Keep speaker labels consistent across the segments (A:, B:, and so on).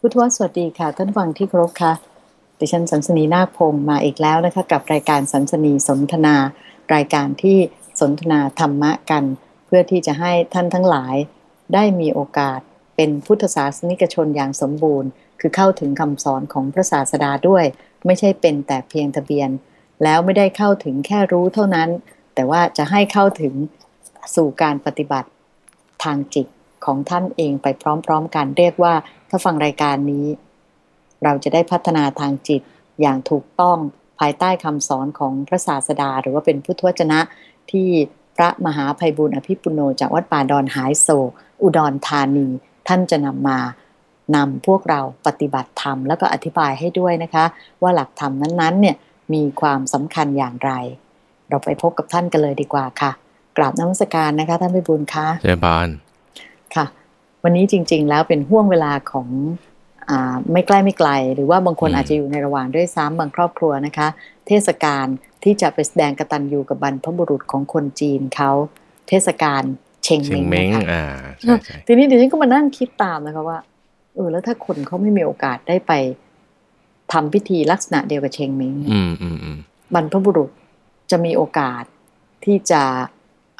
A: พุทธวสวัสดีค่ะ ท่านฟังที่เคารพค่ะ ดิฉันสันสนีนาคพงศ์มาอีกแล้วนะคะ กับรายการสันสนีสนทนา รายการที่สนทนาธรรมะกัน เพื่อที่จะให้ท่านทั้งหลาย ได้มีโอกาสเป็นพุทธศาสนิกชนอย่างสมบูรณ์ คือเข้าถึงคำสอนของพระศาสดาด้วย ไม่ใช่เป็นแต่เพียงทะเบียน แล้วไม่ได้เข้าถึงแค่รู้เท่านั้น แต่ว่าจะให้เข้าถึงสู่การปฏิบัติทางจิตของท่านเองไปพร้อม ๆกันเรียกว่าาฟังรายการนี้ เราจะได้พัฒนาทางจิตอย่างถูกต้องภายใต้คำสอนของพระศาสดา หรือว่าเป็นพุทธวจนะที่พระมหาภัยบุญอภิปุโนจากวัดป่าดอนหายโศกอุดรธานี ท่านจะนำมานำพวกเราปฏิบัติธรรม แล้วก็อธิบายให้ด้วยนะคะ ว่าหลักธรรมนั้นๆเนี่ยมีความสำคัญอย่างไร เราไปพบกับท่านกันเลยดีกว่าค่ะ กราบนมัสการนะคะ ท่านพิบูลค่ะ
B: เจริญพร
A: ค่ะ วันนี้จริง ๆ แล้วเป็นห่วงเวลาของอ่าไม่ใกล้ไม่ไกล หรือว่าบางคนอาจจะอยู่ในระหว่างด้วยซ้ำบางครอบครัวนะคะ เทศกาลที่จะไปแสดงกตัญญูกับบรรพบุรุษของคนจีนเขาเทศกาลเชง
B: เชียง
A: เม้
B: เม้
A: ง
B: ง
A: นะคะ
B: อ่าใช่ใช่
A: ทีนี้ดิฉันก็มานั่งคิดตามนะคะว่าเออแล้วถ้าคนเขาไม่มีโอกาสได้ไปทำพิธีลักษณะเดียวกับเชงเม้ง
B: อืมอืมอืม
A: บรรพบุรุษจะมีโอกาสที่จะ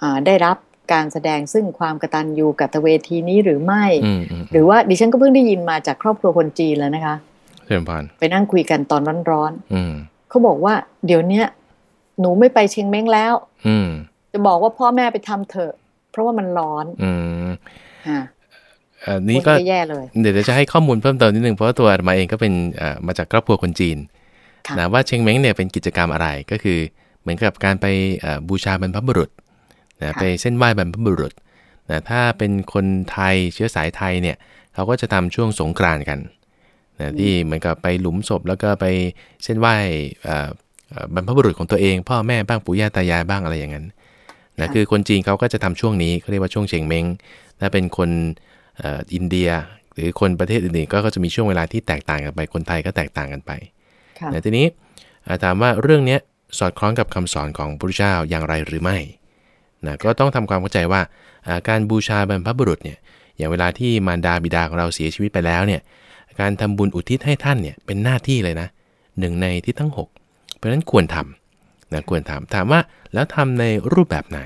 A: อ่าได้รับ การแสดงซึ่งความกตัญญูกตเวทีนี้หรือไม่
B: อืมอืม
A: หรือว่าดิฉันก็เพิ่งได้ยินมาจากครอบครัวคนจีนแล้วนะคะ
B: เจริญพร
A: ไปนั่งคุยกันตอนร้อน
B: อืม
A: ๆเขาบอกว่า เดี๋ยวเนี้ยหนูไม่ไปเชงเม้งแล้ว
B: อืม
A: จะบอกว่าพ่อแม่ไปทำเถอะ เพราะว่ามันร้อน
B: อืม
A: อ่า
B: อันนี้ก็
A: แย่เลย
B: เดี๋ยวจะให้ข้อมูลเพิ่มเติมนิดนึงเพราะว่าตัวอาตมาเองก็เป็นเอ่อมาจากครอบครัวคนจีน
A: ค่ะ
B: นะว่าเชงเม้งเนี่ยเป็นกิจกรรมอะไรก็คือ เหมือนกับการไปเอ่อบูชาบรรพบุรุษ นะไปเส้นไหว้บรรพบุรุษนะถ้าเป็นคนไทยเชื้อสายไทยเนี่ยเขาก็จะทำช่วงสงกรานต์กันนะที่เหมือนกับไปหลุมศพแล้วก็ไปเส้นไหว้เอ่อเอ่อบรรพบุรุษของตัวเอง พ่อแม่บ้างปู่ย่าตายายบ้างอะไรอย่างนั้นนะคือคนจีนเขาก็จะทำช่วงนี้เขาเรียกว่าช่วงเชงเม้งถ้าเป็นคนเอ่ออินเดีย หรือคนประเทศอื่นๆก็ก็จะมีช่วงเวลาที่แตกต่างกันไป คนไทยก็แตกต่างกันไป
A: ค่ะ
B: นะทีนี้อ่าถามว่าเรื่องเนี้ยสอดคล้องกับคำสอนของพระพุทธเจ้าอย่างไรหรือไม่ นะก็ต้องทำความเข้าใจว่าการบูชาบรรพบุรุษเนี่ยอย่างเวลาที่มารดาบิดาของเราเสียชีวิตไปแล้วเนี่ยการทำบุญอุทิศให้ท่านเนี่ยเป็นหน้าที่เลยนะหนึ่งในที่ทั้ง 6 เพราะฉะนั้นควรทำนะควรทำถามว่าแล้วทำในรูปแบบไหน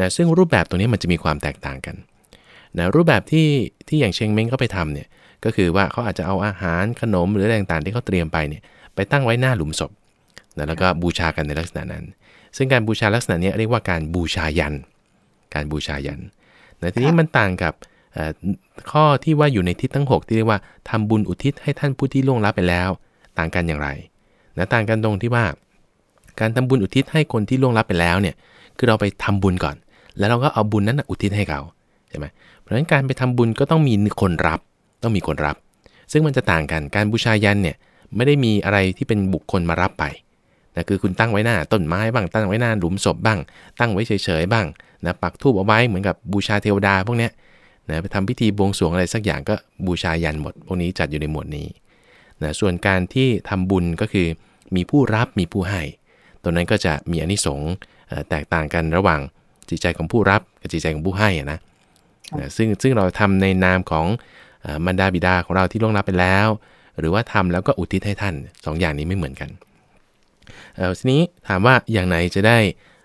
B: นะซึ่งรูปแบบตรงนี้มันจะมีความแตกต่างกันนะรูปแบบที่ที่อย่างเชงเม้งเขาไปทำเนี่ยก็คือว่าเขาอาจจะเอาอาหารขนมหรืออะไรต่างๆที่เขาเตรียมไปเนี่ยไปตั้งไว้หน้าหลุมศพนะแล้วก็บูชากันในลักษณะนั้น ซึ่งการบูชาลักษณะเนี้ยเรียกว่าการบูชายัน การบูชายันนะทีนี้
A: ค่ะ
B: มันต่างกับเอ่อข้อที่ว่าอยู่ในทิศทั้ง 6 ที่เรียกว่าทำบุญอุทิศให้ท่านผู้ที่ล่วงลับไปแล้ว ต่างกันอย่างไรนะต่างกันตรงที่ว่า การทำบุญอุทิศให้คนที่ล่วงลับไปแล้วเนี่ยคือเราไปทำบุญก่อน แล้วเราก็เอาบุญนั้นนะอุทิศให้เขาใช่ไหมเพราะฉะนั้นการไปทำบุญก็ต้องมีคนรับ ต้องมีคนรับ ซึ่งมันจะต่างกันการบูชายันเนี่ยไม่ได้มีอะไรที่เป็นบุคคลมารับไป นะคือคุณตั้งไว้หน้าต้นไม้บ้างตั้งไว้หน้าหลุมศพบ้าง ตั้งไว้เฉยๆบ้างนะปักธูปเอาไว้เหมือนกับบูชาเทวดาพวกเนี้ยนะไปทำพิธีบวงสรวงอะไรสักอย่างก็บูชายันหมด พวกนี้จัดอยู่ในหมวดนี้นะส่วนการที่ทำบุญก็คือมีผู้รับมีผู้ให้ตรงนั้นก็จะมีอนิสงส์แตกต่างกันระหว่างจิตใจของผู้รับกับจิตใจของผู้ให้อะนะนะซึ่งซึ่งเราทำในนามของมารดาบิดาของเราที่ล่วงลับไปแล้ว หรือว่าทำแล้วก็อุทิศให้ท่านสองอย่างนี้ไม่เหมือนกัน ทีนี้ถามว่าอย่างไหนจะได้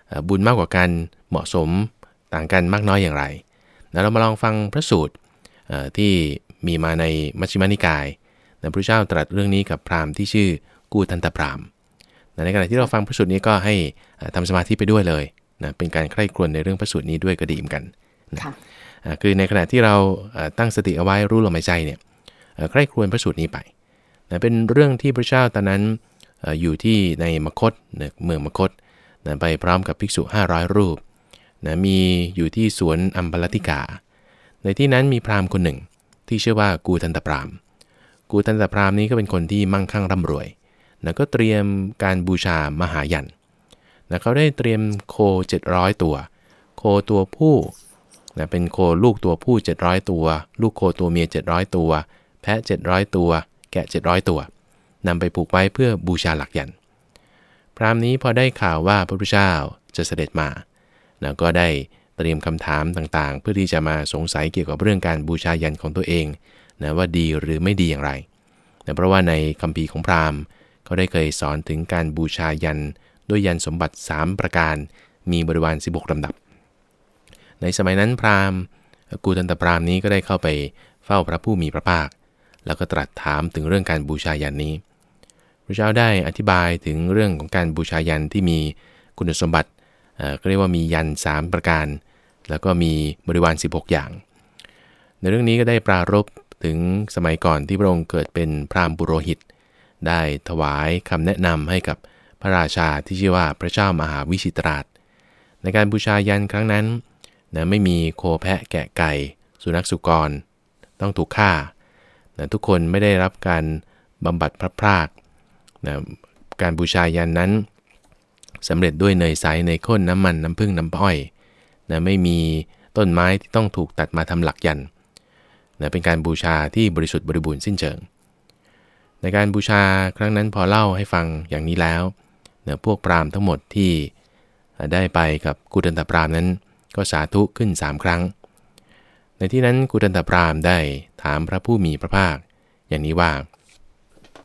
B: เอ่อบุญมากกว่ากันเหมาะสมต่างกันมากน้อยอย่างไรนะเรามาลองฟังพระสูตรเอ่อที่มีมาในมัชฌิมานิกายนะพระเจ้าตรัสเรื่องนี้กับพราหมณ์ที่ชื่อกูทันตพราหมณ์นะในขณะที่เราฟังพระสูตรนี้ก็ให้อ่าทำสมาธิไปด้วยเลยนะเป็นการใคร่ครวญในเรื่องพระสูตรนี้ด้วยก็ดีเหมือนกันนะ
A: ค่ะ
B: อ่าคือในขณะที่เราอ่าตั้งสติเอาไว้รู้ลมหายใจเนี่ยเอ่อใคร่ครวญพระสูตรนี้ไปนะเป็นเรื่องที่พระเจ้าตอนนั้นเอยู่ที่ในมคตนะเมืองมคตนะไปพร้อมกับภิกษุ 500 รูปนะมีอยู่ที่สวนอัมพลติกา ในที่นั้นมีพราหมณ์คนหนึ่ง ที่ชื่อว่ากูทันตพราหมณ์ กูทันตพราหมณ์นี้ก็เป็นคนที่มั่งคั่งร่ำรวยนะก็เตรียมการบูชามหายันนะเขาได้เตรียมโค 700 ตัว โคตัวผู้นะเป็นโคลูกตัวผู้ 700 ตัว ลูกโคตัวเมีย 700 ตัว แพะ 700 ตัว แกะ 700 ตัว นำไปผูกไว้เพื่อบูชาหลักยัน พราหมณ์นี้พอได้ข่าวว่าพระพุทธเจ้าจะเสด็จมานะก็ได้เตรียมคำถามต่างๆ เพื่อที่จะมาสงสัยเกี่ยวกับเรื่องการบูชายันของตัวเองนะว่าดีหรือไม่ดีอย่างไรนะเพราะว่าในคัมภีร์ของพราหมณ์เขาได้เคยสอนถึงการบูชายันด้วยยันสมบัติ 3 ประการ มีบริวาร 16ลำดับ ในสมัยนั้นพราหมณ์กูตันตพราหมณ์นี้ก็ได้เข้าไปเฝ้าพระผู้มีพระภาค แล้วก็ตรัสถามถึงเรื่องการบูชายันนี้พระเจ้าได้อธิบายถึงเรื่องของการบูชายันที่มีคุณสมบัติก็เรียกว่ามียัน 3 ประการ แล้วก็มีบริวาร 16 อย่าง ในเรื่องนี้ก็ได้ปรารบถึงสมัยก่อนที่พระองค์เกิดเป็นพราหมณ์บุโรหิต ได้ถวายคำแนะนำให้กับพระราชาที่ชื่อว่าพระเจ้ามหาวิชิตราช ในการบูชายันครั้งนั้นนะไม่มีโคแพะแกะไก่ สุนัขสุกร ต้องถูกฆ่า นะทุกคนไม่ได้รับการบำบัดพระพรากนะการบูชายันนั้นสำเร็จด้วยเนยใสเนยข้นน้ำมันน้ำผึ้งน้ำอ้อยนะไม่มีต้นไม้ที่ต้องถูกตัดมาทำหลักยันนะเป็นการบูชาที่บริสุทธิ์บริบูรณ์สิ้นเชิง ในการบูชาครั้งนั้นพอเล่าให้ฟังอย่างนี้แล้วนะพวกปรามทั้งหมดที่ได้ไปกับกุดันตปรามนั้น ก็สาธุขึ้นสามครั้ง ในที่นั้นกุดันตปรามได้ามพระผู้มีพระภาค อย่างนี้ว่า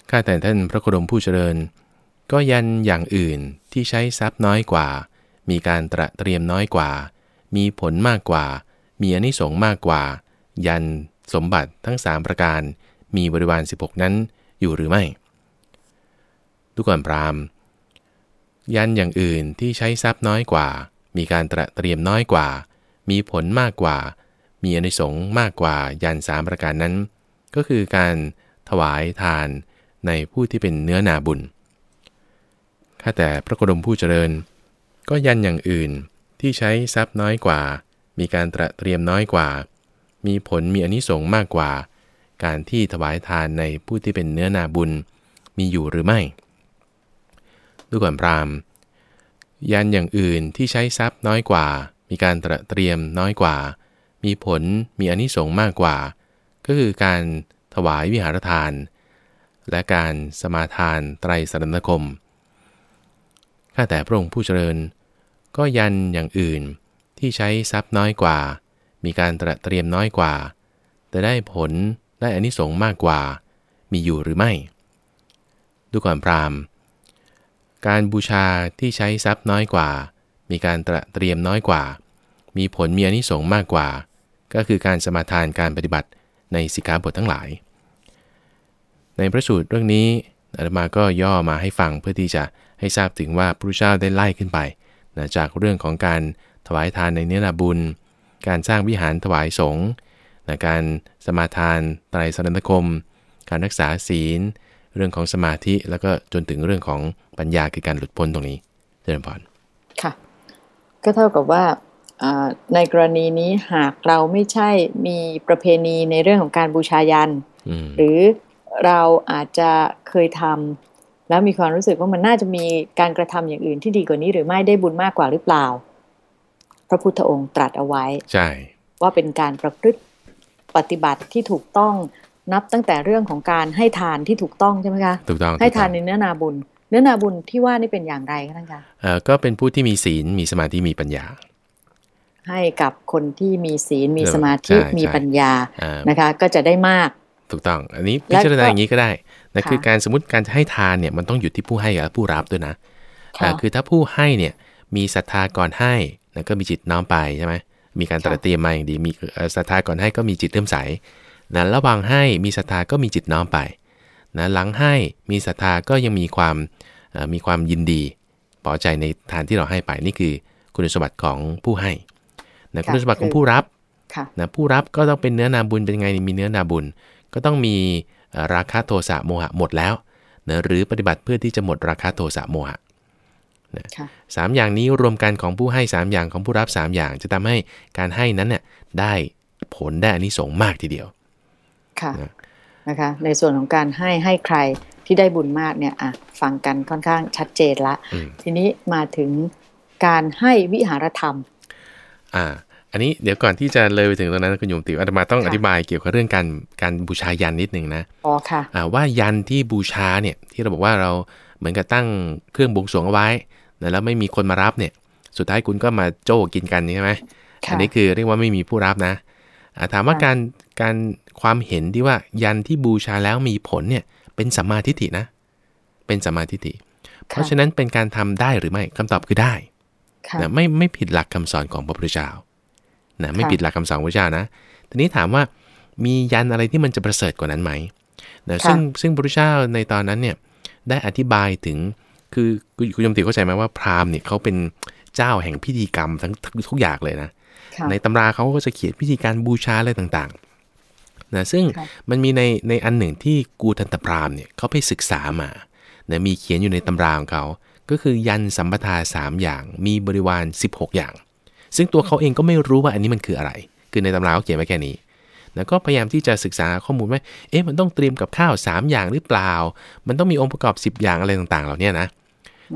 B: ข้าแต่ท่านพระโคดมผู้เจริญ ก็ยันอย่างอื่นที่ใช้ทรัพย์น้อยกว่า มีการตระเตรียมน้อยกว่า มีผลมากกว่า มีอนิสงส์มากกว่า ยันสมบัติทั้งสามประการ มีบริวาร 16 นั้นอยู่หรือไม่ดูก่อนพรามยันอย่างอื่นที่ใช้ทรัพย์น้อยกว่า มีการตระเตรียมน้อยกว่า มีผลมากกว่า มีอนิสงส์มากกว่ายันสามประการนั้น ก็คือการถวายทานในผู้ที่เป็นเนื้อนาบุญ ข้าแต่พระโคดมผู้เจริญ ก็ยันอย่างอื่นที่ใช้ทรัพย์น้อยกว่า มีการตระเตรียมน้อยกว่า มีผลมีอนิสงส์มากกว่า การที่ถวายทานในผู้ที่เป็นเนื้อนาบุญ มีอยู่หรือไม่ดูก่อนพราหมณ์ยันอย่างอื่นที่ใช้ทรัพย์น้อยกว่า มีการตระเตรียมน้อยกว่า มีผลมีอนิสงส์มากกว่า ก็คือการถวายวิหารทาน และการสมาทานไตรสรณคม ข้าแต่พระองค์ผู้เจริญ ก็ยันอย่างอื่นที่ใช้ทรัพย์น้อยกว่า มีการตระเตรียมน้อยกว่า แต่ได้ผลได้อนิสงส์มากกว่า มีอยู่หรือไม่ ดูก่อนพราหมณ์ การบูชาที่ใช้ทรัพย์น้อยกว่า มีการตระเตรียมน้อยกว่า มีผลมีอนิสงส์มากกว่า ก็คือการสมาทานการปฏิบัติในสิกขาบททั้งหลาย ในพระสูตรเรื่องนี้อาตมาก็ย่อมาให้ฟังเพื่อที่จะให้ทราบถึงว่าพระเจ้าได้ไล่ขึ้นไปนะจากเรื่องของการถวายทานในเนื้อนาบุญ การสร้างวิหารถวายสงฆ์นะการสมาทานไตรสรณคม การรักษาศีล เรื่องของสมาธิแล้วก็จนถึงเรื่องของปัญญาคือการหลุดพ้นตรงนี้เจริญพร
A: ค่ะ ก็เท่ากับว่า ในกรณีนี้หากเราไม่ใช่มีประเพณีในเรื่องของการบูชายัน หรือเราอาจจะเคยทำแล้วมีความรู้สึกว่ามันน่าจะมีการกระทำอย่างอื่นที่ดีกว่านี้หรือไม่ได้บุญมากกว่าหรือเปล่า พระพุทธองค์ตรัสเอาไว้
B: ใช่
A: ว่าเป็นการประพฤติปฏิบัติที่ถูกต้องนับตั้งแต่เรื่องของการให้ทานที่ถูกต้องใช่ไหมคะ
B: ถูกต้อง
A: ให้ทานในเนื้อนาบุญ เนื้อนาบุญที่ว่านี่เป็นอย่างไรคะท่านคะ
B: เอ่อก็เป็นผู้ที่มีศีลมีสมาธิมีปัญญา
A: ให้กับคนที่มีศีลมีสมาธิมีปัญญานะคะ ก็จะได้มาก
B: ถูกต้อง อันนี้พิจารณาอย่างนี้ก็ได้นะคือการสมมติการให้ทานเนี่ยมันต้องอยู่ที่ผู้ให้กับผู้รับด้วยนะคือถ้าผู้ให้เนี่ยมีศรัทธาก่อนให้แล้วก็มีจิตน้อมไปใช่ไหมมีการตระเตรียมมาอย่างดีมีศรัทธาก่อนให้ก็มีจิตเริ่มใสนะระหว่างให้มีศรัทธาก็มีจิตน้อมไปนะหลังให้มีศรัทธาก็ยังมีความมีความยินดีพอใจในทานที่เราให้ไปนี่คือคุณสมบัติของผู้ให้ นะคุณสมบัติของผู้รับนะผู้รับก็ต้องเป็นเนื้อนาบุญเป็นไงมีเนื้อนาบุญ ก็ต้องมีราคะโทสะโมหะหมดแล้วนะหรือปฏิบัติเพื่อที่จะหมดราคะโทสะโมหะนะสามอย่างนี้รวมกันของผู้ให้ 3 อย่างของผู้รับ 3 อย่าง จะทำให้การให้นั้นเนี่ยได้ผลได้อานิสงส์มากทีเดียว
A: ค่ะนะคะ ในส่วนของการให้ให้ใครที่ได้บุญมากเนี่ยอะฟังกันค่อนข้างชัดเจนละ ทีนี้มาถึงการให้วิหารธรรม
B: อ่า อันนี้เดี๋ยวก่อนที่จะเลยไปถึงตรงนั้นคุณโยมติวอาตมาต้องอธิบายเกี่ยวกับเรื่องการการบูชายันนิดหนึ่งนะ
A: อ๋อค่ะ
B: อ่าว่ายันที่บูชาเนี่ยที่เราบอกว่าเราเหมือนกับตั้งเครื่องบวงสรวงเอาไว้แล้วไม่มีคนมารับเนี่ย สุดท้ายคุณก็มาโจ้กินกันใช่ไหมอันนี้คือเรียกว่าไม่มีผู้รับนะถามว่าการการความเห็นที่ว่ายันที่บูชาแล้วมีผลเนี่ยเป็นสัมมาทิฏฐินะ เป็นสัมมาทิฏฐิ เพราะฉะนั้นเป็นการทำได้หรือไม่คำตอบคือได้
A: ค่ะ
B: นะไม่ไม่ผิดหลักคำสอนของพระพุทธเจ้านะไม่
A: ค่ะ
B: ผิดหลักคำสอนของพระพุทธเจ้านะทีนี้ถามว่ามียันอะไรที่มันจะประเสริฐกว่านั้นไหมนะซึ่งซึ่งพระพุทธเจ้าในตอนนั้นเนี่ยได้อธิบายถึงคือคุณคุณยมติเข้าใจไหมว่าพราหมณ์เนี่ยเขาเป็นเจ้าแห่งพิธีกรรมทั้งทุกทุกอย่างเลยนะ
A: ค่ะ
B: ในตำราเขาก็จะเขียนพิธีการบูชาอะไรต่างๆนะซึ่ง
A: ค่ะ
B: มันมีในในอันหนึ่งที่กูทันตพราหมณ์เนี่ยเขาไปศึกษามานะมีเขียนอยู่ในตำราของเขา ก็คือยันสัมปทาสามอย่าง มีบริวาร 16 อย่าง ซึ่งตัวเขาเองก็ไม่รู้ว่าอันนี้มันคืออะไร คือในตำราเขาเขียนไว้แค่นี้ แล้วก็พยายามที่จะศึกษาข้อมูลว่า เอ๊ะ มันต้องเตรียมกับข้าว 3 อย่างหรือเปล่า มันต้องมีองค์ประกอบ 10 อย่างอะไรต่างๆ เหล่านี้นะ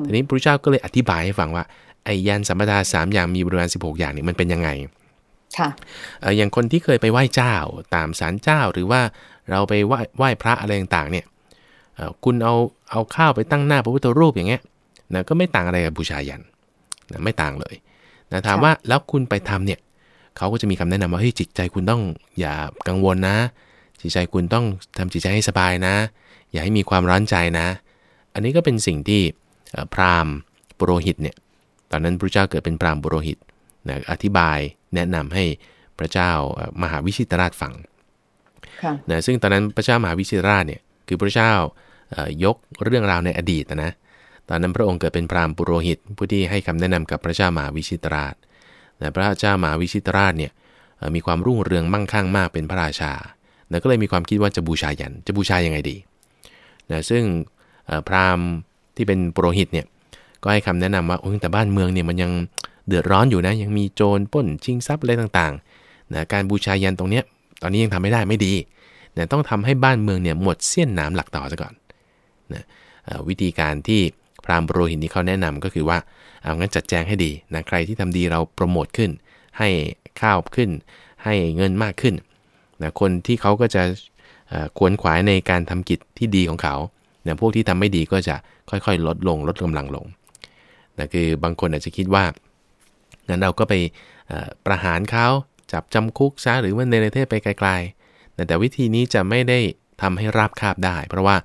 B: ทีนี้พระเจ้าก็เลยอธิบายให้ฟังว่า ไอ้ยันสัมปทาสามอย่าง มีบริวาร 16 อย่างนี่มันเป็นยังไง
A: ค่ะ
B: เอ่ออย่างคนที่เคยไปไหว้เจ้า ตามศาลเจ้า หรือว่าเราไปไหว้ไหว้พระอะไรต่างๆ เนี่ยเอ่อคุณเอาเอาข้าวไปตั้งหน้าพระพุทธรูปอย่างเงี้ย นะก็ไม่ต่างอะไรกับบูชายันนะไม่ต่างเลยนะถาม
A: ค่ะ
B: ว่าแล้วคุณไปทำเนี่ยเขาก็จะมีคำแนะนำว่าเฮ้ยจิตใจคุณต้องอย่ากังวลนะ จิตใจคุณต้องทำจิตใจให้สบายนะ อย่าให้มีความร้อนใจนะ อันนี้ก็เป็นสิ่งที่เอ่อพราหมณ์ปุโรหิตเนี่ยตอนนั้นพระเจ้าเกิดเป็นพราหมณ์ปุโรหิตนะอธิบายแนะนำให้พระเจ้าเอ่อมหาวิชิตราชฟัง
A: ค่ะ
B: นะซึ่งตอนนั้นพระเจ้ามหาวิชิตราชเนี่ยคือพระเจ้าเอ่อยกเรื่องราวในอดีตนะ ตอนนั้นพระองค์เกิดเป็นพราหมณ์ปุโรหิต ผู้ที่ให้คำแนะนำกับพระเจ้ามหาวิชิตราชนะพระเจ้ามหาวิชิตราชเนี่ยมีความรุ่งเรืองมั่งคั่งมากเป็นพระราชานะก็เลยมีความคิดว่าจะบูชายัน จะบูชายังไงดีนะซึ่งพราหมณ์ที่เป็นปุโรหิตเนี่ยก็ให้คำแนะนำว่าโอ้ยแต่บ้านเมืองเนี่ยมันยังเดือดร้อนอยู่นะ ยังมีโจรป้นชิงทรัพย์อะไรต่างๆนะการบูชายันตรงเนี้ยตอนนี้ยังทำไม่ได้ไม่ดีนะต้องทำให้บ้านเมืองเนี่ยหมดเสี้ยนน้ำหลักต่อซะก่อนนะวิธีการที่ พราหมณ์โรหินนี้เขาแนะนำก็คือว่าเอางั้นจัดแจงให้ดีนะใครที่ทำดีเราโปรโมทขึ้น ให้ข้าวขึ้น ให้เงินมากขึ้นนะคนที่เขาก็จะขวนขวายในการทำกิจที่ดีของเขานะพวกที่ทำไม่ดีก็จะค่อยๆ ลดลงลดกำลังลงนะคือบางคนอาจจะคิดว่างั้นเราก็ไปประหารเขาจับจำคุกซะหรือว่าในประเทศไปไกลๆแต่แต่วิธีนี้จะไม่ได้ทำให้ราบคาบได้ เพราะว่า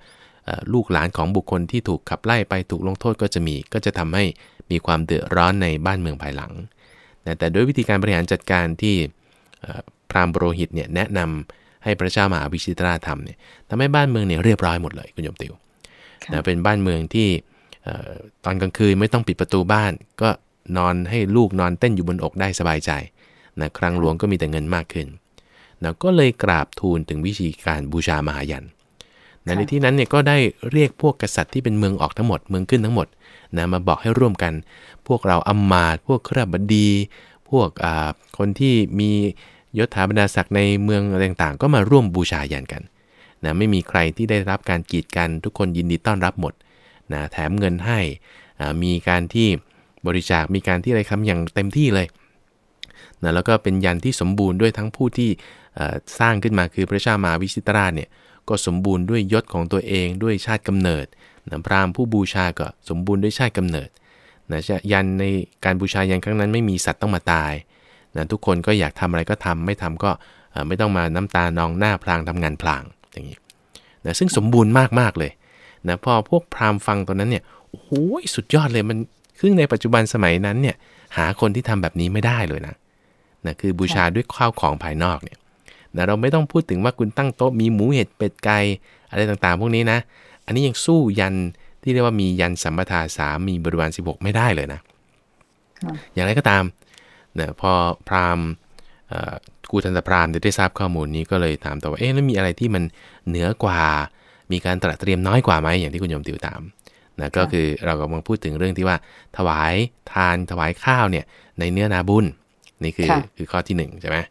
B: ลูกหลานของบุคคลที่ถูกขับไล่ไปถูกลงโทษก็จะมี ก็จะทำให้มีความเดือดร้อนในบ้านเมืองภายหลัง แต่แต่ด้วยวิธีการบริหารจัดการที่เอ่อพราหมณ์โปรหิตเนี่ยแนะนำให้พระเจ้ามหาวิชิตราทำเนี่ยทำให้บ้านเมืองเนี่ยเรียบร้อยหมดเลยคุณโยมติว
A: ค่ะ
B: นะเป็นบ้านเมืองที่เอ่อตอนกลางคืนไม่ต้องปิดประตูบ้าน ก็นอนให้ลูกนอนเต้นอยู่บนอกได้สบายใจนะครั้งหลวงก็มีแต่เงินมากขึ้นนะก็เลยกราบทูลถึงวิธีการบูชามหายันนะ ในที่นั้นเนี่ยก็ได้เรียกพวกกษัตริย์ที่เป็นเมืองออกทั้งหมด เมืองขึ้นทั้งหมดนะมาบอกให้ร่วมกัน พวกเราอำมาตพวกขราบดี พวกคนที่มียศถาบรรดาศักดิ์ในเมืองอะไรต่างๆ ก็มาร่วมบูชายันกันนะไม่มีใครที่ได้รับการกีดกันทุกคนยินดีต้อนรับหมดนะแถมเงินให้มีการที่บริจาคมีการที่อะไรทำอย่างเต็มที่เลยนะแล้วก็เป็นยันที่สมบูรณ์ด้วยทั้งผู้ที่สร้างขึ้นมาคือพระเจ้ามาวิชิตราชเนี่ย ก็สมบูรณ์ด้วยยศของตัวเองด้วยชาติกำเนิดนะพราหมณ์ผู้บูชาก็สมบูรณ์ด้วยชาติกำเนิดนะยันในการบูชายันครั้งนั้นไม่มีสัตว์ต้องมาตายนะทุกคนก็อยากทำอะไรก็ทำไม่ทำก็ไม่ต้องมาน้ำตานองหน้าพลางทำงานพลางอย่างนี้นะซึ่งสมบูรณ์มากๆเลยนะพอพวกพราหมณ์ฟังตอนนั้นเนี่ยโอ้โหสุดยอดเลยมันซึ่งในปัจจุบันสมัยนั้นเนี่ยหาคนที่ทำแบบนี้ไม่ได้เลยนะนะคือบูชาด้วยข้าวของภายนอกเนี่ย นะเราไม่ต้องพูดถึงว่าคุณตั้งโต๊ะมีหมูเห็ดเป็ดไก่อะไรต่างๆ พวกนี้นะ อันนี้ยังสู้ยันที่เรียกว่ามียันสัมปทาสามมีบริวาร16ไม่ได้เลยนะ
A: ค่ะ
B: อย่างไรก็ตามนะพอพราหมณ์เอ่อกูทันตพราหมณ์ได้ทราบข้อมูลนี้ก็เลยถามต่อว่าเอ๊ะแล้วมีอะไรที่มันเหนือกว่า มีการตระเตรียมน้อยกว่าไหมอย่างที่คุณโยมติวตามนะก็คือเรากำลังพูดถึงเรื่องที่ว่าถวายทานถวายข้าวเนี่ยในเนื้อนาบุญนี่คือ
A: ค่ะ
B: คือข้อที่หนึ่งใช่ไหม
A: ค่ะ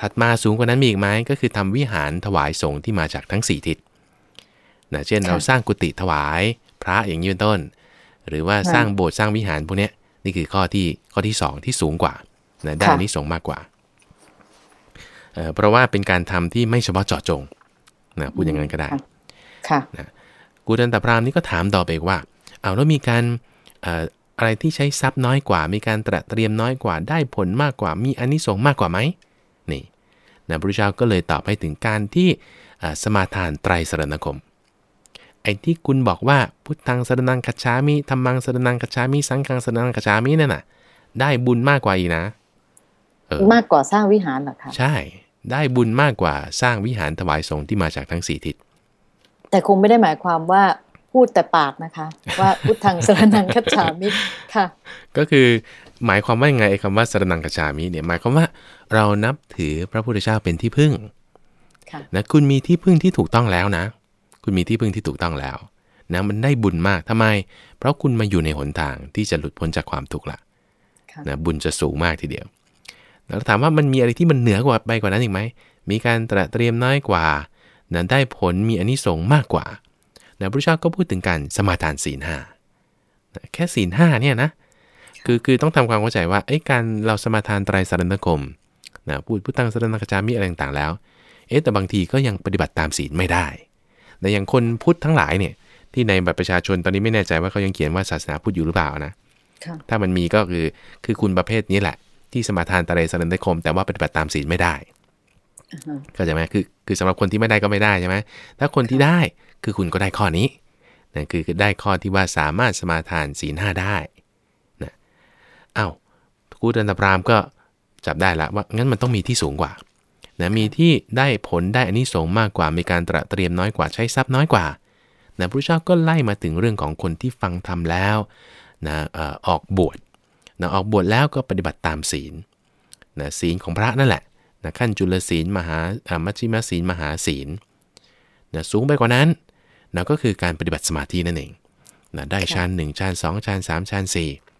B: ถัดมาสูงกว่านั้นมีอีกไหมก็คือทำวิหารถวายสงฆ์ที่มาจากทั้ง 4 ทิศนะเช่น
A: ค่ะ
B: เราสร้างกุฏิถวายพระอย่างนี้เป็นต้น หรือว่า
A: ค่ะ
B: สร้างโบสถ์สร้างวิหารพวกเนี้ยนี่คือข้อที่ข้อที่ 2 ที่สูงกว่านะได้
A: ค่ะ
B: อานิสงส์มากกว่าเอ่อเพราะว่าเป็นการทำที่ไม่เฉพาะเจาะจงนะพูดอย่างนั้นก็ได้
A: ค่ะ
B: กูดันตพราหมณ์นี่ก็ถามต่อไปอีกว่า เอาแล้วมีการเอ่ออะไรที่ใช้ทรัพย์น้อยกว่า มีการตระเตรียมน้อยกว่า ได้ผลมากกว่า มีอานิสงส์มากกว่าไหม นี่นะพระพุทธเจ้าก็เลยตอบให้ถึงการที่อ่าสมาทานไตรสรณคม ไอ้ที่คุณบอกว่าพุทธังสรนังคัจฉามิธรรมังสรนังคัจฉามิสังฆังสรนังคัจฉามินั่นน่ะ ได้บุญมากกว่าอีกนะเออ
A: มากกว่าสร้างวิหารเหรอคะ
B: ใช่ได้บุญมากกว่าสร้างวิหารถวายสงฆ์ที่มาจากทั้งสี่ทิศ
A: แต่คงไม่ได้หมายความว่าพูดแต่ปากนะคะ ว่าพุทธังสรนังคัจฉามิค่ะ
B: ก็คือ หมายความว่ายังไงไอ้คำว่าสรนังคัจฉามิเนี่ยหมายความว่าเรานับถือพระพุทธเจ้าเป็นที่พึ่ง
A: ค่ะ
B: นะคุณมีที่พึ่งที่ถูกต้องแล้วนะ คุณมีที่พึ่งที่ถูกต้องแล้วนะมันได้บุญมากทำไม เพราะคุณมาอยู่ในหนทางที่จะหลุดพ้นจากความทุกข์ละ
A: ค่ะ
B: นะบุญจะสูงมากทีเดียว แล้วถามว่ามันมีอะไรที่มันเหนือกว่าไปกว่านั้นอีกไหมมีการตระเตรียมน้อยกว่านะได้ผลมีอานิสงส์มากกว่านะพระเจ้าก็พูดถึงการสมาทานศีลห้านะแค่ศีลห้าเนี่ยนะ คือคือต้องทำความเข้าใจว่าไอ้ยการเราสมาทานไตรสรณคมนะพูดพุทธังสรณคจามิอะไรต่างๆแล้ว เอ๊ะแต่บางทีก็ยังปฏิบัติตามศีลไม่ได้แต่อย่างคนพุทธทั้งหลายเนี่ยที่ในบัตรประชาชนตอนนี้ไม่แน่ใจว่าเขายังเขียนว่าศาสนาพุทธอยู่หรือเปล่านะ
A: ค่ะ
B: ถ้ามันมีก็คือคือคุณประเภทนี้แหละ ที่สมาทานไตรสรณคม แต่ว่าปฏิบัติตามศีลไม่ได้
A: อ่าฮะ
B: เข้าใจไหมคือคือสำหรับคนที่ไม่ได้ก็ไม่ได้ใช่ไหมถ้าคนที่ได้คือคุณก็ได้ข้อนี้นะคือคือได้ข้อที่ว่าสามารถสมาทานศีลห้าได้นะ อ้าวกูดันตพรามก็จับได้ละว่างั้นมันต้องมีที่สูงกว่านะมีที่ได้ผลได้อานิสงส์มากกว่ามีการตระเตรียมน้อยกว่าใช้ทรัพย์น้อยกว่านะพระเจ้าก็ไล่มาถึงเรื่องของคนที่ฟังธรรมแล้วนะอออกบวชนะออกบวชแล้วก็ปฏิบัติตามศีลนะศีลของพระนั่นแหละนะขั้นจุลศีลมหาอามัชฌิมศีลมหาศีลนะสูงไปกว่านั้นนะก็คือการปฏิบัติสมาธินั่นเองนะได้ชั้น1ชั้น2ชั้น3ชั้น4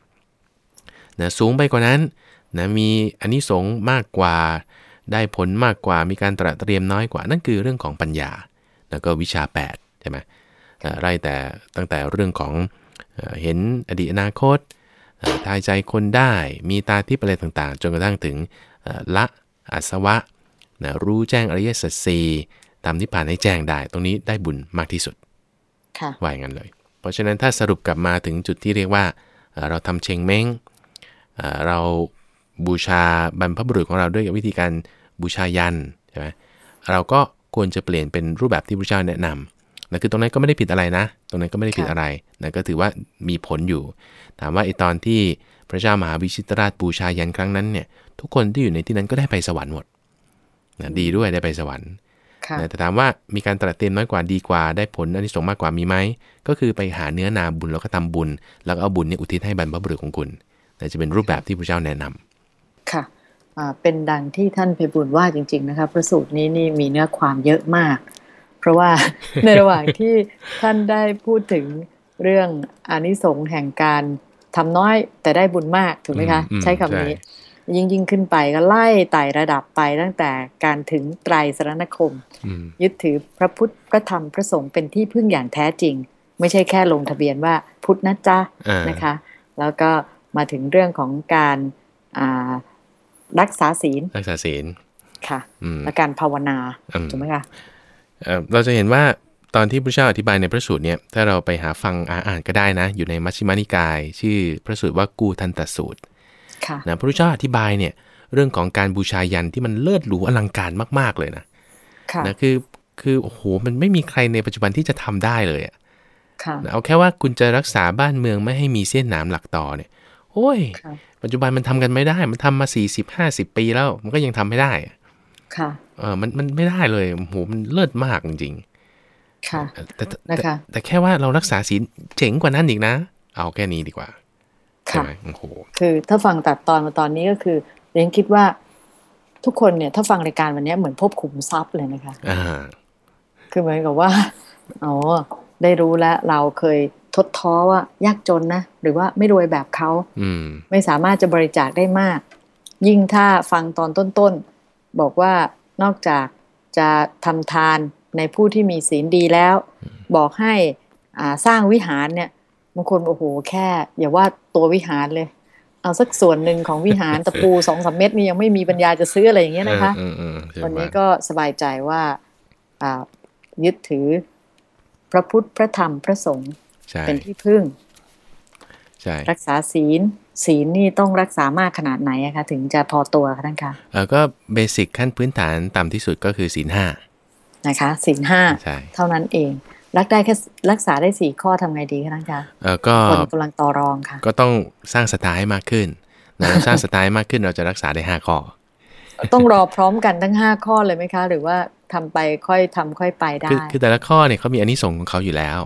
B: นะสูงไปกว่านั้นนะมีอานิสงส์มากกว่า ได้ผลมากกว่า มีการตระเตรียมน้อยกว่า นั่นคือเรื่องของปัญญา แล้วก็วิชา8ใช่ไหมเอ่อไล่แต่ตั้งแต่เรื่องของเอ่อเห็นอดีตอนาคตเอ่อทายใจคนได้ มีตาทิพย์อะไรต่างๆ จนกระทั่งถึงเอ่อละอาสวะนะรู้แจ้งอริยสัจสี่ตามนิพพานให้แจ้งได้ ตรงนี้ได้บุญมากที่สุด
A: ค่ะ
B: ว่าอย่างนั้นเลย เพราะฉะนั้นถ้าสรุปกลับมาถึงจุดที่เรียกว่าเอ่อเราทำเชงเม้ง เอ่อเราบูชาบรรพบุรุษของเราด้วยวิธีการบูชายันใช่ไหมเราก็ควรจะเปลี่ยนเป็นรูปแบบที่พระเจ้าแนะนำนะคือตรงนั้นก็ไม่ได้ผิดอะไรนะ ตรงนั้นก็ไม่ได้ผิด
A: ค่ะ
B: อะไรนะก็ถือว่ามีผลอยู่ ถามว่าไอตอนที่พระเจ้ามหาวิชิตราชบูชายันครั้งนั้นเนี่ย ทุกคนที่อยู่ในที่นั้นก็ได้ไปสวรรค์หมดนะดีด้วยได้ไปสวรรค์
A: ค่ะ
B: นะแต่ถามว่ามีการตระเตรียมน้อยกว่าดีกว่าได้ผลอานิสงส์มากกว่ามีไหมก็คือไปหาเนื้อนาบุญแล้วก็ทำบุญ แล้วก็เอาบุญเนี่ยอุทิศให้บรรพบุรุษของคุณ นะจะเป็นรูปแบบที่พระเจ้าแนะนำ
A: ค่ะอ่าเป็นดังที่ท่านเพบุญว่าจริง ๆ นะคะพระสูตรนี้นี่มีเนื้อความเยอะมาก เพราะว่าในระหว่างที่ท่านได้พูดถึงเรื่องอานิสงส์แห่งการทำน้อยแต่ได้บุญมากถูกไหมคะ
B: อืมอืม
A: ใช้คำนี้
B: ใช่
A: ยิ่งยิ่งขึ้นไปก็ไล่ไต่ระดับไปตั้งแต่การถึงไตรสรณคม
B: อืม
A: ยึดถือพระพุทธพระธรรมพระสงฆ์เป็นที่พึ่งอย่างแท้จริง ไม่ใช่แค่ลงทะเบียนว่าพุทธนะจ๊ะ
B: อ่า
A: นะคะ แล้วก็ มาถึงเรื่องของการอ่ารักษาศีล
B: รักษาศีล
A: ค่ะ
B: อืม
A: และการภาวนา
B: อืม
A: ถูกไหมคะ
B: เอ่อเราจะเห็นว่าตอนที่พระเจ้าอธิบายในพระสูตรเนี่ย ถ้าเราไปหาฟังอ่าอ่านก็ได้นะ อยู่ในมัชฌิมานิกาย ชื่อพระสูตรว่ากูทันตสูตร
A: ค่ะ
B: นะพระพุทธเจ้าอธิบายเนี่ยเรื่องของการบูชายันที่มันเลิศหรูอลังการมาก ๆเลยนะ
A: ค่ะ
B: นะคือคือโอ้โหมันไม่มีใครในปัจจุบันที่จะทำได้เลยอะ
A: ค่ะ
B: เอาแค่ว่าคุณจะรักษาบ้านเมืองไม่ให้มีเส้นหนามหลักต่อเนี่ย โอ้ย
A: ค่ะ
B: ปัจจุบันมันทำกันไม่ได้ มันทำมา40 50ปีแล้ว มันก็ยังทำไม่ได้อะ
A: ค่ะ
B: เออมันมันไม่ได้เลยโอ้โหมันเลิศมากจริง
A: ค่ะ
B: ๆแต่แต่
A: นะคะ
B: แต่แต่แค่ว่าเรารักษาศีลเจ๋งกว่านั้นอีกนะ เอาแค่นี้ดีกว่าใช่
A: ค่ะ
B: ไหมโอ้โห
A: คือถ้าฟังตัดตอนมาตอนนี้ก็คือเรียนคิดว่าทุกคนเนี่ยถ้าฟังรายการวันนี้เหมือนพบขุมทรัพย์เลยนะคะ
B: อ่า
A: คือเหมือนกับว่าอ๋อได้รู้แล้วเราเคย ทดท้อว่ายากจนนะ หรือว่าไม่รวยแบบเขา
B: อืม
A: ไม่สามารถจะบริจาคได้มาก ยิ่งถ้าฟังตอนต้นๆ บอกว่านอกจากจะทำทานในผู้ที่มีศีลดีแล้ว บอกให้อ่าสร้างวิหารเนี่ยบางคนโอ้โหแค่ อย่าว่าตัววิหารเลย เอาสักส่วนหนึ่งของวิหารตะปูสองสามเม็ดนี่ยังไม่มีปัญญาจะซื้ออะไรอย่างเงี้ยนะคะ
B: เออเออเออใช่
A: วันนี้
B: ว่า
A: ก็สบายใจว่าอ่ายึดถือพระพุทธพระธรรมพระสงฆ์
B: ใช่
A: เป็นที่พึ่ง
B: ใช่
A: รักษาศีล ศีลนี่ต้องรักษามากขนาดไหนอะคะถึงจะพอตัวคะท่านคะ
B: เออก็เบสิกขั้นพื้นฐานต่ำที่สุดก็คือศีลห้า
A: นะคะศีลห้า
B: ใช่
A: เท่านั้นเองรักได้แค่รักษาได้สี่ข้อทำไงดีคะท่านคะ
B: เออก็
A: คนกำลังต่อรองค่ะ
B: ก็ต้องสร้างสไตล์ให้มากขึ้นนะเราสร้างสไตล์ให้มากขึ้นเราจะรักษาได้ห้าข้อ
A: ต้องรอพร้อมกันทั้งห้าข้อเลยไหมคะ หรือว่าทำไปค่อยทำค่อยไปได้
B: คือคือแต่ละข้อเนี่ยเขามีอานิสงส์ของเขาอยู่แล้ว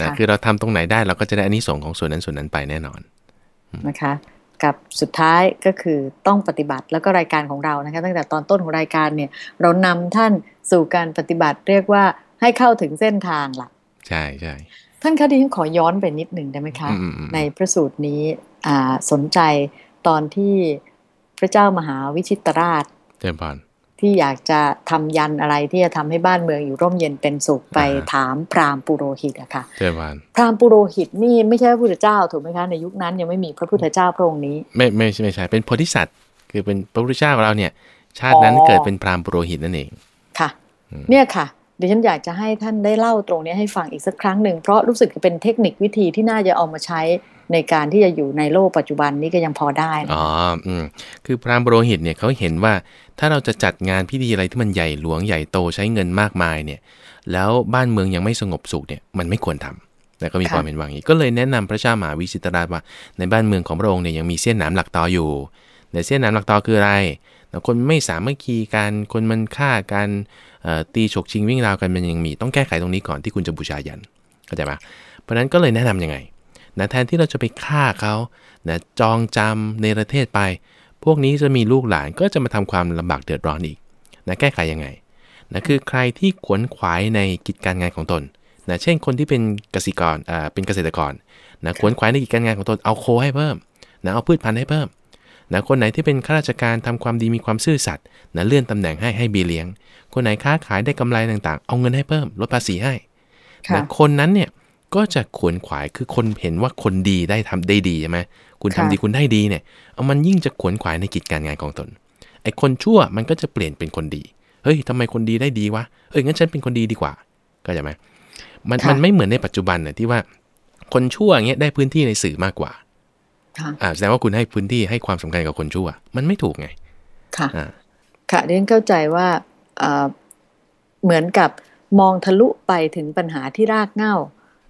B: นะ
A: ค่ะ
B: คือเราทำตรงไหนได้เราก็จะได้อานิสงส์ของส่วนนั้นส่วนนั้นไปแน่นอน
A: นะคะ กับสุดท้ายก็คือต้องปฏิบัติแล้วก็รายการของเรานะคะ ตั้งแต่ตอนต้นของรายการเนี่ย เรานำท่านสู่การปฏิบัติเรียกว่าให้เข้าถึงเส้นทางล่ะ
B: ใช่ใช่
A: ท่านคะดิฉันขอย้อนไปนิดหนึ่งได้ไหมคะ
B: อืมอืมอืม
A: ในพระสูตรนี้อ่าสนใจตอนที่พระเจ้ามหาวิชิตราช
B: เจริญพร
A: ที่อยากจะทำยันอะไรที่จะทำให้บ้านเมืองอยู่ร่มเย็นเป็นสุขไป
B: อ่าฮะ
A: ถามพราหมณ์ปุโรหิตอะค่ะ
B: เจริญพร
A: พราหมณ์ปุโรหิตนี่ไม่ใช่พระพุทธเจ้าถูกไหมคะในยุคนั้นยังไม่มีพระพุทธเจ้าพระองค์นี้
B: ไม่ไม่ใช่ไม่ใช่เป็นโพธิสัตว์คือเป็นพระพุทธเจ้าของเราเนี่ย ชาตินั้น
A: อ๋อ
B: เกิดเป็นพราหมณ์ปุโรหิตนั่นเอง
A: ค่ะ
B: อืม
A: เนี่ยค่ะดิฉันอยากจะให้ท่านได้เล่าตรงนี้ให้ฟังอีกสักครั้งหนึ่งเพราะรู้สึกจะเป็นเทคนิควิธีที่น่าจะเอามาใช้ ในการที่จะอยู่ในโลกปัจจุบันนี้ก็ยังพอได้นะ
B: อ๋ออืมคือพราหมณ์ปุโรหิตเนี่ยเขาเห็นว่าถ้าเราจะจัดงานพิธีอะไรที่มันใหญ่หลวงใหญ่โตใช้เงินมากมายเนี่ย แล้วบ้านเมืองยังไม่สงบสุขเนี่ยมันไม่ควรทำแต่ก็มีความเห็นว่าอย่างนี้ก็เลยแนะนำพระเจ้ามหาวิชิตราชว่า ในบ้านเมืองของพระองค์เนี่ยยังมีเส้นหนามหลักต่ออยู่ในเส้นหนามหลักต่อคืออะไรแล้วคนไม่สามัคคีกันคนมันฆ่ากันเอ่อตีฉกชิงวิ่งราวกันมันยังมีต้องแก้ไขตรงนี้ก่อนที่คุณจะบูชายันเข้าใจปะเพราะฉะนั้นก็เลยแนะนํำยังไง นะแทนที่เราจะไปฆ่าเขานะจองจำในประเทศไป พวกนี้จะมีลูกหลานก็จะมาทำความลำบากเดือดร้อนอีกนะแก้ไขยังไงนะคือใครที่ขวนขวายในกิจการงานของตนนะเช่นคนที่เป็นเกษตรกรอ่าเป็นเกษตรกรนะขวนขวายในกิจการงานของตนเอาโคให้เพิ่มนะเอาพืชพันธุ์ให้เพิ่มนะคนไหนที่เป็นข้าราชการทำความดีมีความซื่อสัตย์นะเลื่อนตำแหน่งให้ให้เบียเลี้ยง คนไหนค้าขายได้กำไรต่างๆ เอาเงินให้เพิ่มลดภาษีให้
A: ค่ะ
B: นะคนนั้นเนี่ย ก็จะขวนขวายคือคนเห็นว่าคนดีได้ทำได้ดีใช่ไหมคุณทำ
A: ค่ะ
B: ดีคุณได้ดีเนี่ยเอามันยิ่งจะขวนขวายในกิจการงานของตนไอ้คนชั่วมันก็จะเปลี่ยนเป็นคนดี เฮ้ยทำไมคนดีได้ดีวะเอ้ยงั้นฉันเป็นคนดีดีกว่าก็ใช่ไหมมัน
A: ค่ะ
B: มันไม่เหมือนในปัจจุบันน่ะที่ว่าคนชั่วเงี้ยได้พื้นที่ในสื่อมากกว่า
A: ค่ะ
B: อ่าแสดงว่าคุณให้พื้นที่ให้ความสำคัญกับคนชั่ว มันไม่ถูกไง
A: ค่ะ
B: อ่า
A: ค่ะดิฉันเข้าใจว่าเอ่อเหมือนกับมองทะลุไปถึงปัญหาที่รากเหง้า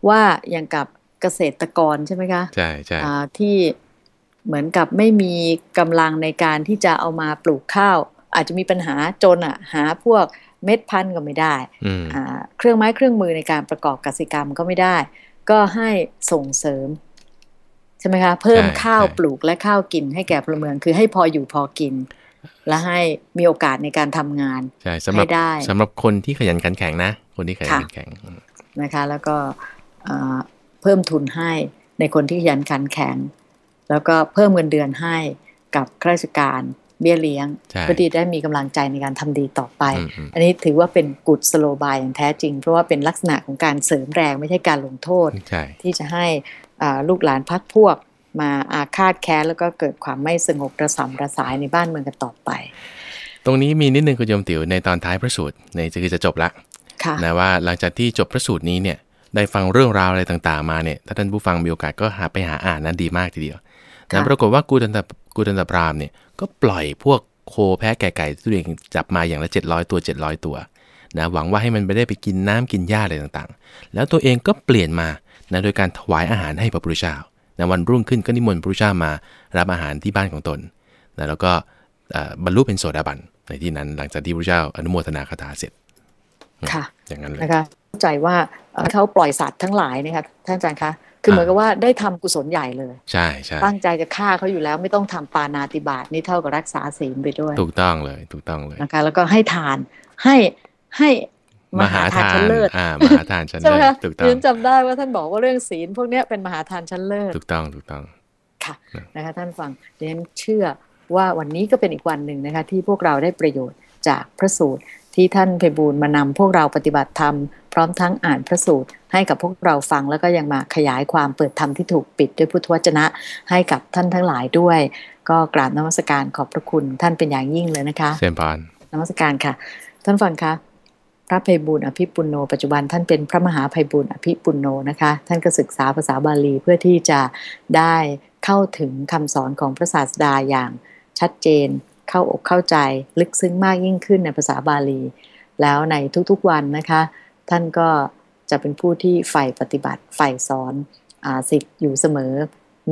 A: ว่าอย่างกับเกษตรกรใช่ไหมคะ
B: ใช่ใช่
A: อ่าที่เหมือนกับไม่มีกำลังในการที่จะเอามาปลูกข้าว อาจจะมีปัญหาจนอะหาพวกเม็ดพันธุ์ก็ไม่ได้
B: อืม
A: อ่าเครื่องไม้เครื่องมือในการประกอบกสิกรรมก็ไม่ได้ ก็ให้ส่งเสริมใช่ไหมคะเพิ่ม
B: ใช่
A: ข้าว
B: ใช่
A: ปลูกและข้าวกินให้แก่พลเมืองคือให้พออยู่พอกิน และให้มีโอกาสในการทำงาน
B: ใช่สำหรับ
A: ให้ได้
B: สำหรับคนที่ขยันขันแข็งนะ คนที่ขยัน
A: ค่ะ
B: ขันแข็งอืม
A: นะคะ แล้วก็อ่า เพิ่มทุนให้ในคนที่ขยันขันแข็ง แล้วก็เพิ่มเงินเดือนให้กับข้าราชการเบี้ยเลี้ยง
B: ใช่
A: เพื่อที่ได้มีกำลังใจในการทำดีต่อไป
B: อืมอืม
A: อันนี้ถือว่าเป็นกุศโลบายอย่างแท้จริง เพราะว่าเป็นลักษณะของการเสริมแรงไม่ใช่การลงโทษ
B: ใช่
A: ที่จะให้อ่าลูกหลานพักพวกมาอาฆาตแค้นแล้วก็เกิดความไม่สงบระสำระสายในบ้านเมืองกันต่อไป
B: ตรงนี้มีนิดนึงคุณโยมติ๋วในตอนท้ายพระสูตรในจะคือจะจบละ
A: ค่ะ
B: นะว่าหลังจากที่จบพระสูตรนี้เนี่ย ได้ฟังเรื่องราวอะไรต่างๆมาเนี่ย ถ้าท่านผู้ฟังมีโอกาสก็หาไปหาอ่านนั้นดีมากทีเดียว
A: ค่ะ
B: นะปรากฏว่ากูดันตะกูดันตะพรามเนี่ยก็ปล่อยพวกโคแพะไก่ไก่ที่ตัวเองจับมาอย่างละ 700 ตัว 700 ตัวนะหวังว่าให้มันไปได้ไปกินน้ำกินหญ้าอะไรต่างๆ แล้วตัวเองก็เปลี่ยนมานะโดยการถวายอาหารให้พระพุทธเจ้านะวันรุ่งขึ้นก็นิมนต์พระพุทธเจ้ามารับอาหารที่บ้านของตนนะแล้วก็เอ่อบรรลุเป็นโสดาบันในที่นั้นหลังจากที่พระพุทธเจ้าอนุโมทนาคาถาเสร็จ
A: ค่ะ
B: อย่างนั้นเลย
A: นะคะเข้าใจว่า เอ่อเขาปล่อยสัตว์ทั้งหลายนะคะท่านอาจารย์คะคือเหมือนกับว่าได้ทำกุศลใหญ่เลย
B: ใช่ใช่
A: ตั้งใจจะฆ่าเขาอยู่แล้วไม่ต้องทำปานาติบาตนี่เท่ากับรักษาศีลไปด้วย
B: ถูกต้องเลย ถูกต้องเลย
A: นะคะ แล้วก็ให้ทานให้ให้มหาทานชั้นเลิศ
B: อ่ามหาทานชั้น
A: ใช่ไหม
B: เลิศ
A: คะ
B: ถูกต้อ
A: เรี
B: ง
A: ยนจำได้ว่าท่านบอกว่าเรื่องศีลพวกเนี้ยเป็นมหาทานชั้นเลิศ
B: ถูกต้องถูกต้อง
A: ค่ะนะคะท่านฟังดิฉันเชื่อว่าวันนี้ก็เป็นอีกวันหนึ่งนะคะ ที่พวกเราได้ประโยชน์จากพระสูตร ที่ท่านไพบูลมานำพวกเราปฏิบัติธรรม พร้อมทั้งอ่านพระสูตรให้กับพวกเราฟังแล้วก็ยังมาขยายความเปิดธรรมที่ถูกปิดด้วยพุทธวจนะให้กับท่านทั้งหลายด้วย ก็กราบนมัสการขอบพระคุณท่านเป็นอย่างยิ่งเลยนะคะ
B: เซมพาน
A: นมัสการค่ะ ท่านฟังคะพระไพบูลอภิปุโนปัจจุบันท่านเป็นพระมหาไพบูลอภิปุโนนะคะ ท่านก็ศึกษาภาษาบาลีเพื่อที่จะได้เข้าถึงคำสอนของพระศาสดาอย่างชัดเจน เข้าอกเข้าใจลึกซึ้งมากยิ่งขึ้นในภาษาบาลี แล้วในทุกๆวันนะคะ ท่านก็จะเป็นผู้ที่ใฝ่ปฏิบัติใฝ่สอนอสิทธิ์อยู่เสมอ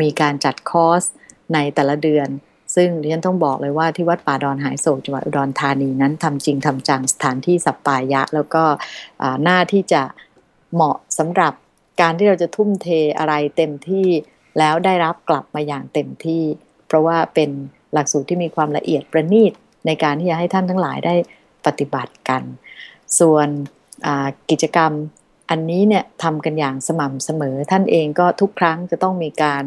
A: มีการจัดคอร์สในแต่ละเดือน ซึ่งดิฉันต้องบอกเลยว่าที่วัดป่าดอนหายโศกจังหวัดอุดรธานีนั้นทำจริงทำจังสถานที่สัปปายะ แล้วก็หน้าที่จะเหมาะสำหรับการที่เราจะทุ่มเทอะไรเต็มที่แล้วได้รับกลับมาอย่างเต็มที่ เพราะว่าเป็น หลักสูตรที่มีความละเอียดประณีตในการที่จะให้ท่านทั้งหลายได้ปฏิบัติกัน ส่วนกิจกรรมอันนี้เนี่ยทำกันอย่างสม่ำเสมอ ท่านเองก็ทุกครั้งจะต้องมีการ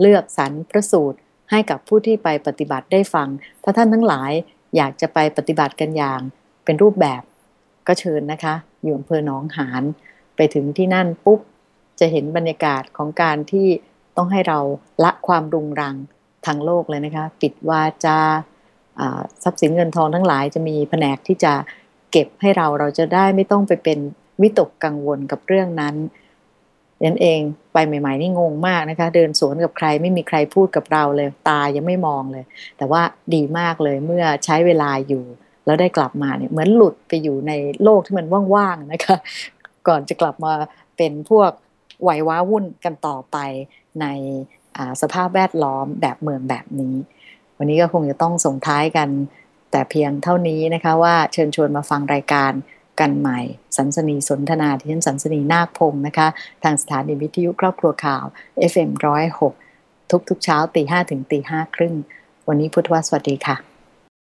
A: เลือกสรรพระสูตรให้กับผู้ที่ไปปฏิบัติได้ฟัง ถ้าท่านทั้งหลายอยากจะไปปฏิบัติกันอย่างเป็นรูปแบบก็เชิญนะคะ อยู่อำเภอหนองหานไปถึงที่นั่นปุ๊บ จะเห็นบรรยากาศของการที่ต้องให้เราละความรุงรัง ทางโลกเลยนะคะ ปิดวาจาทรัพย์สินเงินทองทั้งหลายจะมีแผนกที่จะเก็บให้เราเราจะได้ไม่ต้องไปเป็นวิตกกังวลกับเรื่องนั้นยันเองไปใหม่ ๆ นี่งงมากนะคะ เดินสวนกับใครไม่มีใครพูดกับเราเลย ตายังไม่มองเลย แต่ว่าดีมากเลยเมื่อใช้เวลาอยู่ แล้วได้กลับมาเนี่ยเหมือนหลุดไปอยู่ในโลกที่มันว่างๆนะคะ ก่อนจะกลับมาเป็นพวกไหวว้าวุ่นกันต่อไปใน สภาพแวดล้อมแบบเมืองแบบนี้ วันนี้ก็คงจะต้องส่งท้ายกัน แต่เพียงเท่านี้นะคะว่าเชิญชวนมาฟังรายการกันใหม่ สันสนีสนทนาที่ฉันสันสนีนาคพงศ์นะคะ ทางสถานีวิทยุครอบครัวข่าว FM106 ทุกๆเช้าตีห้ถึงตีห้าครึ่ง วันนี้พุทธวสวัสดีค่ะ